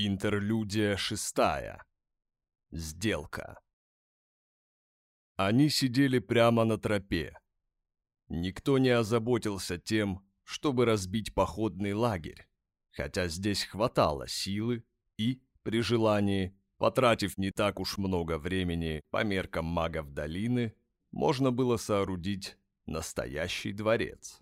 Интерлюдия шестая. Сделка. Они сидели прямо на тропе. Никто не озаботился тем, чтобы разбить походный лагерь, хотя здесь хватало силы и, при желании, потратив не так уж много времени по меркам магов долины, можно было соорудить настоящий дворец.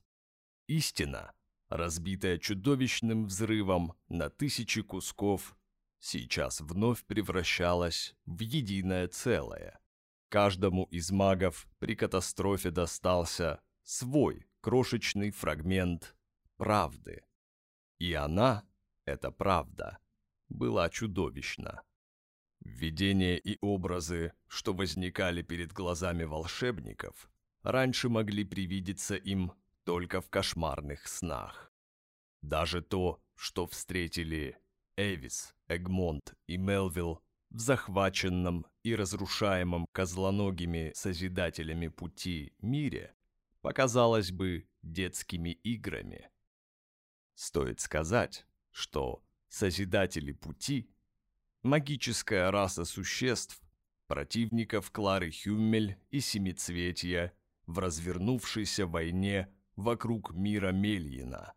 Истина, разбитая чудовищным взрывом на тысячи кусков, сейчас вновь превращалась в единое целое. Каждому из магов при катастрофе достался свой крошечный фрагмент правды. И она, эта правда, была чудовищна. Видения и образы, что возникали перед глазами волшебников, раньше могли привидеться им только в кошмарных снах. Даже то, что встретили Эвис, Эгмонт и Мелвилл в захваченном и разрушаемом козлоногими Созидателями пути мире, показалось бы детскими играми. Стоит сказать, что Созидатели пути – магическая раса существ, противников Клары Хюммель и Семицветия в развернувшейся войне вокруг мира Мельина.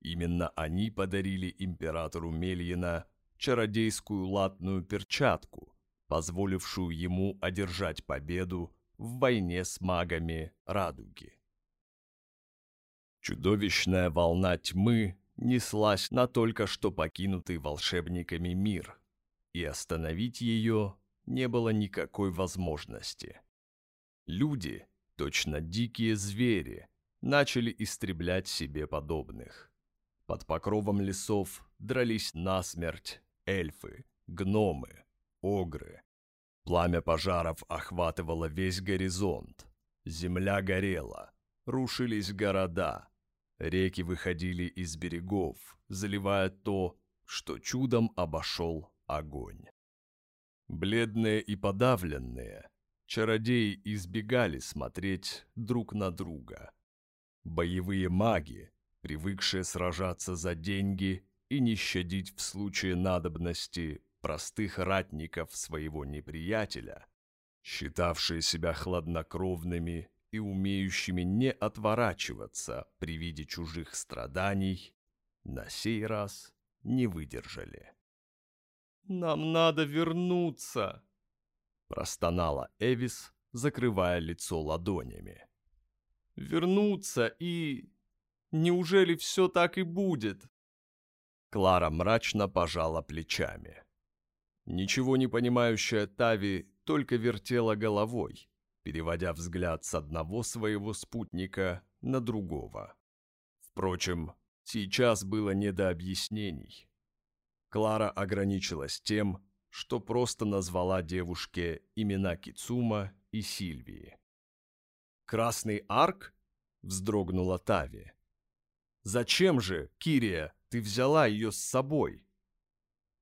Именно они подарили императору Мельина чародейскую латную перчатку, позволившую ему одержать победу в войне с магами Радуги. Чудовищная волна тьмы неслась на только что покинутый волшебниками мир, и остановить ее не было никакой возможности. Люди, точно дикие звери, начали истреблять себе подобных. Под покровом лесов дрались насмерть эльфы, гномы, огры. Пламя пожаров охватывало весь горизонт. Земля горела, рушились города. Реки выходили из берегов, заливая то, что чудом обошел огонь. Бледные и подавленные, чародеи избегали смотреть друг на друга. Боевые маги, привыкшие сражаться за деньги и не щадить в случае надобности простых ратников своего неприятеля, считавшие себя хладнокровными и умеющими не отворачиваться при виде чужих страданий, на сей раз не выдержали. «Нам надо вернуться!» простонала Эвис, закрывая лицо ладонями вернуться и... Неужели все так и будет?» Клара мрачно пожала плечами. Ничего не понимающая Тави только вертела головой, переводя взгляд с одного своего спутника на другого. Впрочем, сейчас было не до объяснений. Клара ограничилась тем, что просто назвала девушке имена Кицума и Сильвии. «Красный арк?» — вздрогнула Тави. «Зачем же, Кирия, ты взяла ее с собой?»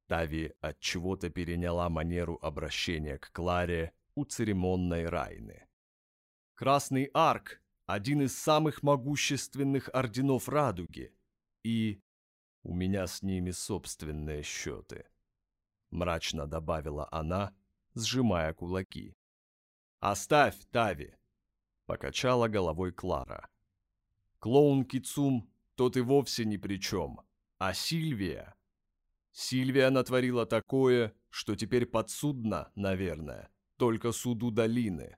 Тави от чего то переняла манеру обращения к Кларе у церемонной Райны. «Красный арк — один из самых могущественных орденов Радуги, и у меня с ними собственные счеты», — мрачно добавила она, сжимая кулаки. «Оставь, Тави!» Покачала головой Клара. Клоун Кицум тот и вовсе ни при чем. А Сильвия? Сильвия натворила такое, что теперь подсудно, наверное, только суду долины.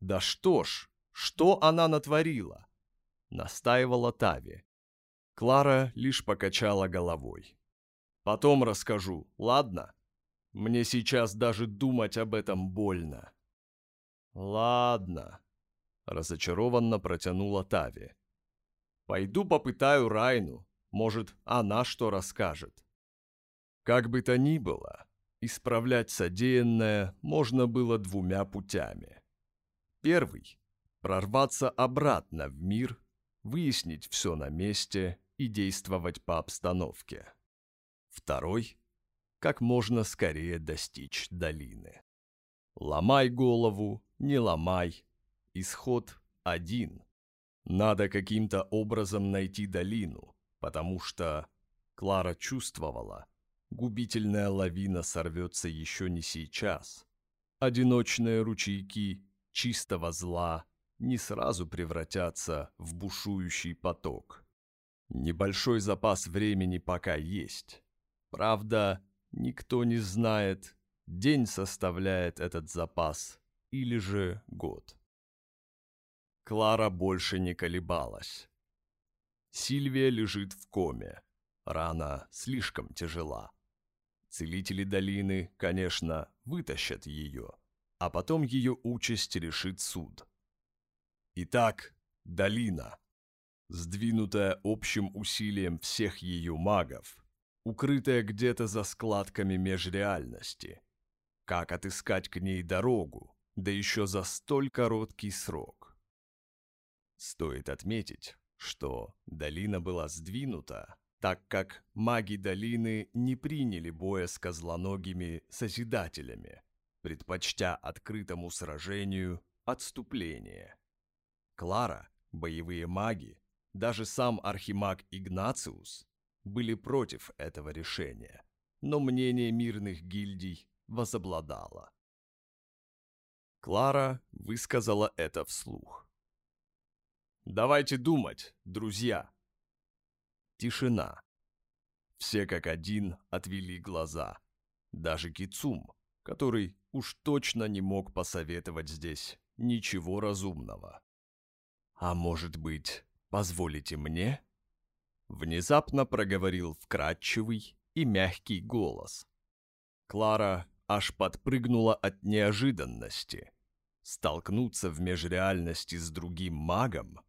Да что ж, что она натворила? Настаивала Тави. Клара лишь покачала головой. Потом расскажу, ладно? Мне сейчас даже думать об этом больно. «Ладно», — разочарованно протянула Тави. «Пойду попытаю Райну, может, она что расскажет». Как бы то ни было, исправлять содеянное можно было двумя путями. Первый — прорваться обратно в мир, выяснить все на месте и действовать по обстановке. Второй — как можно скорее достичь долины. Ломай голову, не ломай. Исход один. Надо каким-то образом найти долину, потому что Клара чувствовала, губительная лавина сорвется еще не сейчас. Одиночные ручейки чистого зла не сразу превратятся в бушующий поток. Небольшой запас времени пока есть. Правда, никто не знает, день составляет этот запас или же год. Клара больше не колебалась. Сильвия лежит в коме. Рана слишком тяжела. Целители долины, конечно, вытащат ее, а потом ее участь решит суд. Итак, долина, сдвинутая общим усилием всех ее магов, укрытая где-то за складками межреальности. Как отыскать к ней дорогу, да еще за столь короткий срок? Стоит отметить, что долина была сдвинута, так как маги долины не приняли боя с козлоногими Созидателями, предпочтя открытому сражению отступление. Клара, боевые маги, даже сам архимаг Игнациус были против этого решения, но мнение мирных гильдий возобладало. Клара высказала это вслух. «Давайте думать, друзья!» Тишина. Все как один отвели глаза. Даже Кицум, который уж точно не мог посоветовать здесь ничего разумного. «А может быть, позволите мне?» Внезапно проговорил вкрадчивый и мягкий голос. Клара аж подпрыгнула от неожиданности. Столкнуться в межреальности с другим магом,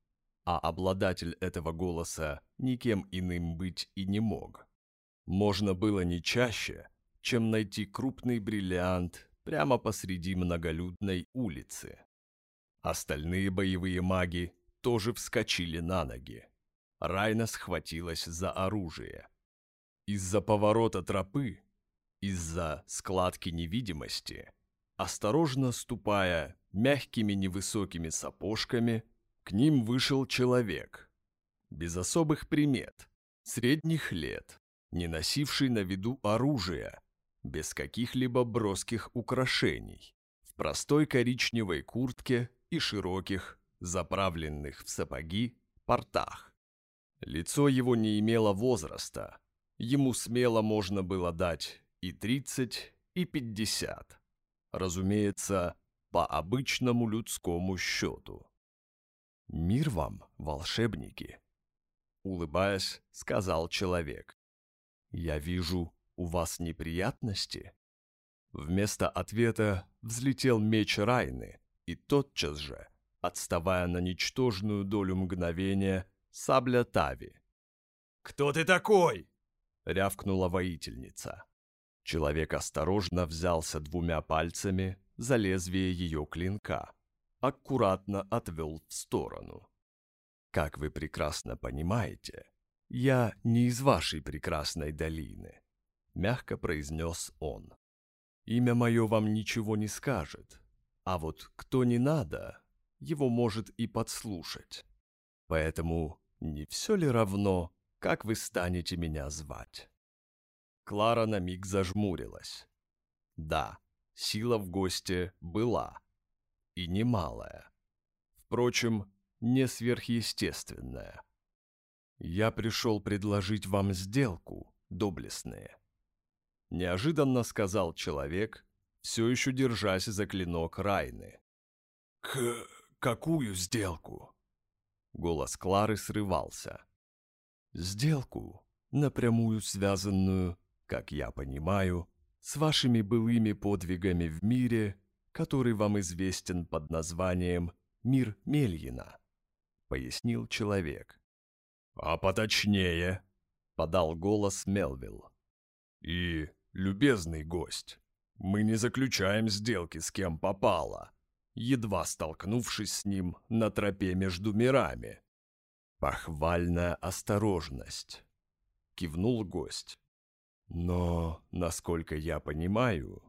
а обладатель этого голоса никем иным быть и не мог. Можно было не чаще, чем найти крупный бриллиант прямо посреди многолюдной улицы. Остальные боевые маги тоже вскочили на ноги. Райна схватилась за оружие. Из-за поворота тропы, из-за складки невидимости, осторожно ступая мягкими невысокими сапожками, к ним вышел человек. Без особых примет, средних лет, не носивший на виду оружия, без каких-либо броских украшений, в простой коричневой куртке и широких, заправленных в сапоги, портах. Лицо его не имело возраста. Ему смело можно было дать и 30, и 50. Разумеется, по обычному людскому счету. «Мир вам, волшебники!» Улыбаясь, сказал человек. «Я вижу, у вас неприятности?» Вместо ответа взлетел меч Райны, и тотчас же, отставая на ничтожную долю мгновения, сабля Тави. «Кто ты такой?» — рявкнула воительница. Человек осторожно взялся двумя пальцами за лезвие ее клинка, аккуратно отвел в сторону. «Как вы прекрасно понимаете, я не из вашей прекрасной долины», — мягко произнес он. «Имя мое вам ничего не скажет, а вот кто не надо, его может и подслушать. Поэтому не все ли равно, как вы станете меня звать?» Клара на миг зажмурилась. Да, сила в госте была. И немалая. Впрочем, не сверхъестественная. «Я пришел предложить вам сделку, доблестные», — неожиданно сказал человек, все еще держась за клинок Райны. «К... какую сделку?» Голос Клары срывался. «Сделку, напрямую связанную, как я понимаю, с вашими былыми подвигами в мире, который вам известен под названием «Мир Мельина», — пояснил человек. «А поточнее», — подал голос Мелвилл. «И, любезный гость, мы не заключаем сделки с кем попало, едва столкнувшись с ним на тропе между мирами. «Похвальная осторожность», — кивнул гость. «Но, насколько я понимаю,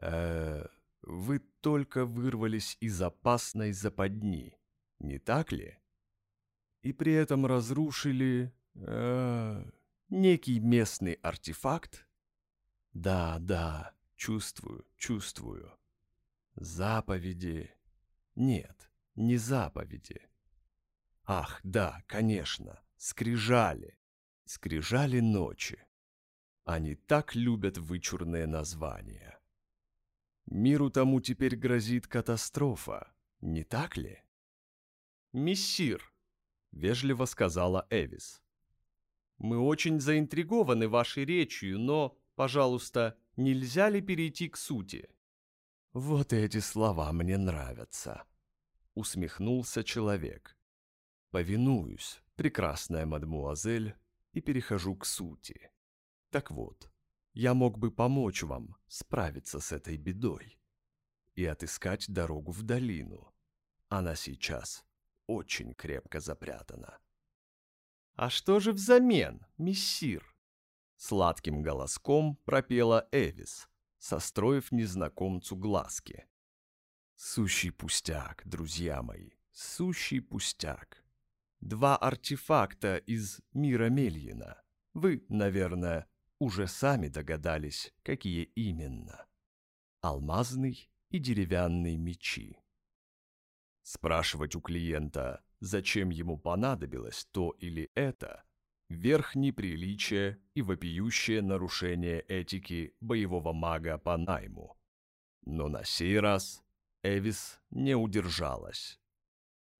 э, вы только вырвались из опасной западни, не так ли? И при этом разрушили э, некий местный артефакт, Да, да, чувствую, чувствую. Заповеди... Нет, не заповеди. Ах, да, конечно, скрижали. Скрижали ночи. Они так любят вычурные названия. Миру тому теперь грозит катастрофа, не так ли? «Мессир», — вежливо сказала Эвис. «Мы очень заинтригованы вашей речью, но, пожалуйста, нельзя ли перейти к сути?» «Вот эти слова мне нравятся», — усмехнулся человек. «Повинуюсь, прекрасная мадмуазель, и перехожу к сути. Так вот, я мог бы помочь вам справиться с этой бедой и отыскать дорогу в долину. Она сейчас очень крепко запрятана. «А что же взамен, мессир?» Сладким голоском пропела Эвис, состроив незнакомцу глазки. «Сущий пустяк, друзья мои, сущий пустяк. Два артефакта из мира Мельина. Вы, наверное, уже сами догадались, какие именно. Алмазный и деревянный мечи. Спрашивать у клиента, зачем ему понадобилось то или это, верх неприличия и вопиющее нарушение этики боевого мага по найму. Но на сей раз Эвис не удержалась.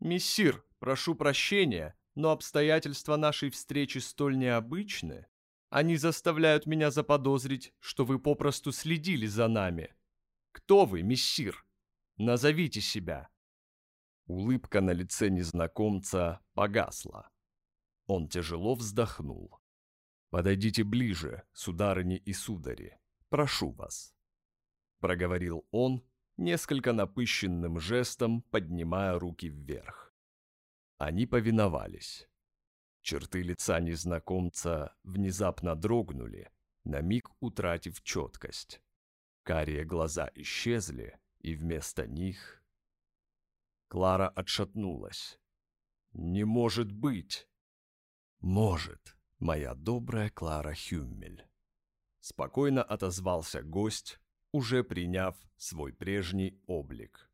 «Мессир, прошу прощения, но обстоятельства нашей встречи столь необычны. Они заставляют меня заподозрить, что вы попросту следили за нами. Кто вы, мессир? Назовите себя». Улыбка на лице незнакомца погасла. Он тяжело вздохнул. «Подойдите ближе, сударыни и судари, прошу вас», — проговорил он, несколько напыщенным жестом поднимая руки вверх. Они повиновались. Черты лица незнакомца внезапно дрогнули, на миг утратив четкость. Карие глаза исчезли, и вместо них Клара отшатнулась. «Не может быть!» «Может, моя добрая Клара Хюммель!» Спокойно отозвался гость, уже приняв свой прежний облик.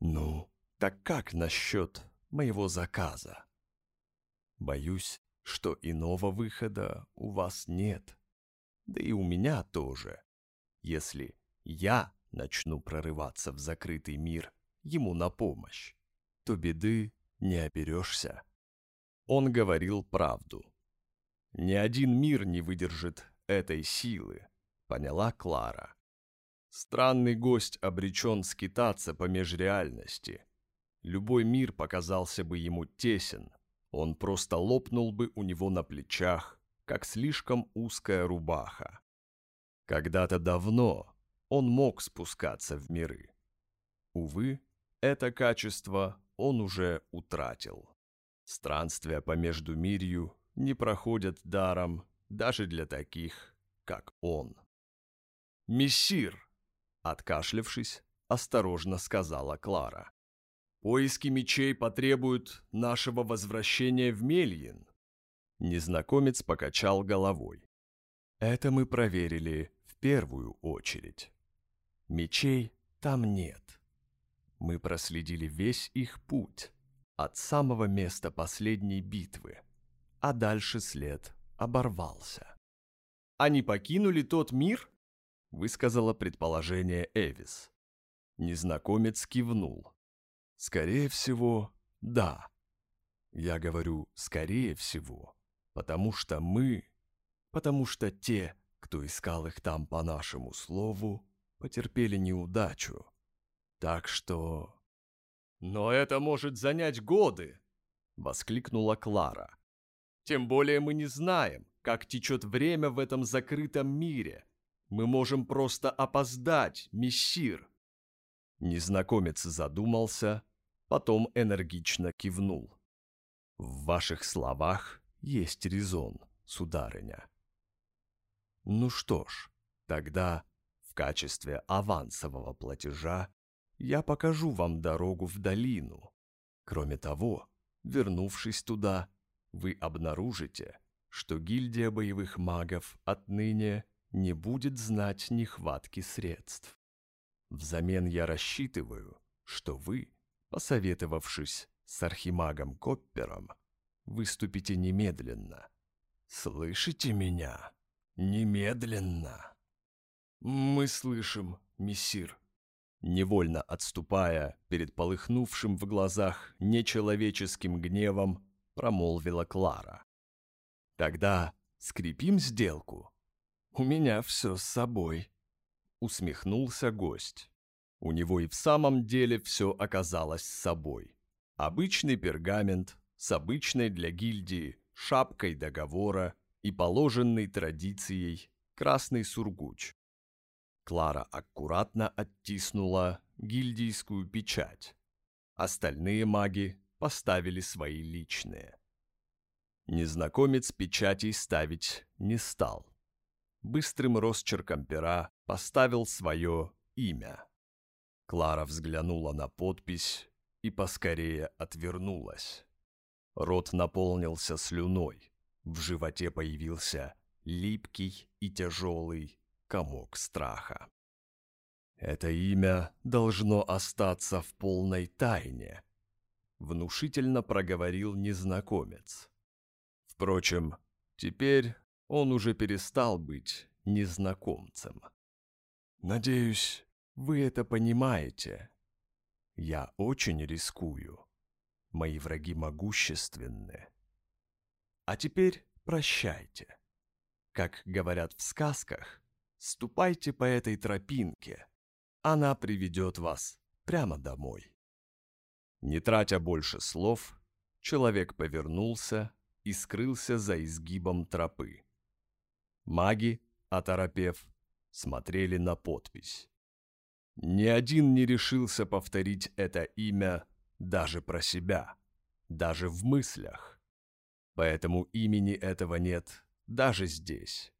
«Ну, так как насчет моего заказа?» «Боюсь, что иного выхода у вас нет. Да и у меня тоже. Если я начну прорываться в закрытый мир ему на помощь, то беды не оберешься. Он говорил правду. Ни один мир не выдержит этой силы, поняла Клара. Странный гость обречен скитаться по межреальности. Любой мир показался бы ему тесен, он просто лопнул бы у него на плечах, как слишком узкая рубаха. Когда-то давно он мог спускаться в миры. Увы, это качество он уже утратил. Странствия по Междумирью не проходят даром даже для таких, как он. «Мессир!» — откашлявшись, осторожно сказала Клара. «Поиски мечей потребуют нашего возвращения в Мельин». Незнакомец покачал головой. «Это мы проверили в первую очередь. Мечей там нет. Мы проследили весь их путь, от самого места последней битвы, а дальше след оборвался. «Они покинули тот мир?» — высказала предположение Эвис. Незнакомец кивнул. «Скорее всего, да. Я говорю «скорее всего», потому что мы, потому что те, кто искал их там по нашему слову, потерпели неудачу, так что... «Но это может занять годы!» — воскликнула Клара. «Тем более мы не знаем, как течет время в этом закрытом мире. Мы можем просто опоздать, мессир!» Незнакомец задумался, потом энергично кивнул. «В ваших словах есть резон, сударыня». «Ну что ж, тогда в качестве авансового платежа я покажу вам дорогу в долину. Кроме того, вернувшись туда, вы обнаружите, что гильдия боевых магов отныне не будет знать нехватки средств. Взамен я рассчитываю, что вы, посоветовавшись с архимагом Коппером, выступите немедленно. Слышите меня? Немедленно. Мы слышим, мессир. Невольно отступая перед полыхнувшим в глазах нечеловеческим гневом, промолвила Клара. «Тогда скрепим сделку. У меня все с собой», — усмехнулся гость. У него и в самом деле все оказалось с собой. Обычный пергамент с обычной для гильдии шапкой договора и положенной традицией красный сургуч. Клара аккуратно оттиснула гильдийскую печать. Остальные маги поставили свои личные. Незнакомец печатей ставить не стал. Быстрым росчерком пера поставил свое имя. Клара взглянула на подпись и поскорее отвернулась. Рот наполнился слюной, в животе появился липкий и тяжелый комок страха. Это имя должно остаться в полной тайне, внушительно проговорил незнакомец. Впрочем, теперь он уже перестал быть незнакомцем. Надеюсь, вы это понимаете. Я очень рискую. Мои враги могущественны. А теперь прощайте. Как говорят в сказках, ступайте по этой тропинке. Она приведет вас прямо домой. Не тратя больше слов, человек повернулся и скрылся за изгибом тропы. Маги, оторопев, смотрели на подпись. Ни один не решился повторить это имя даже про себя, даже в мыслях. Поэтому имени этого нет даже здесь,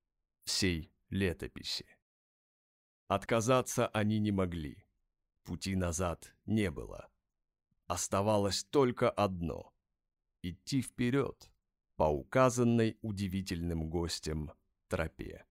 всей летописи. Отказаться они не могли, пути назад не было. Оставалось только одно — идти вперед по указанной удивительным гостем тропе.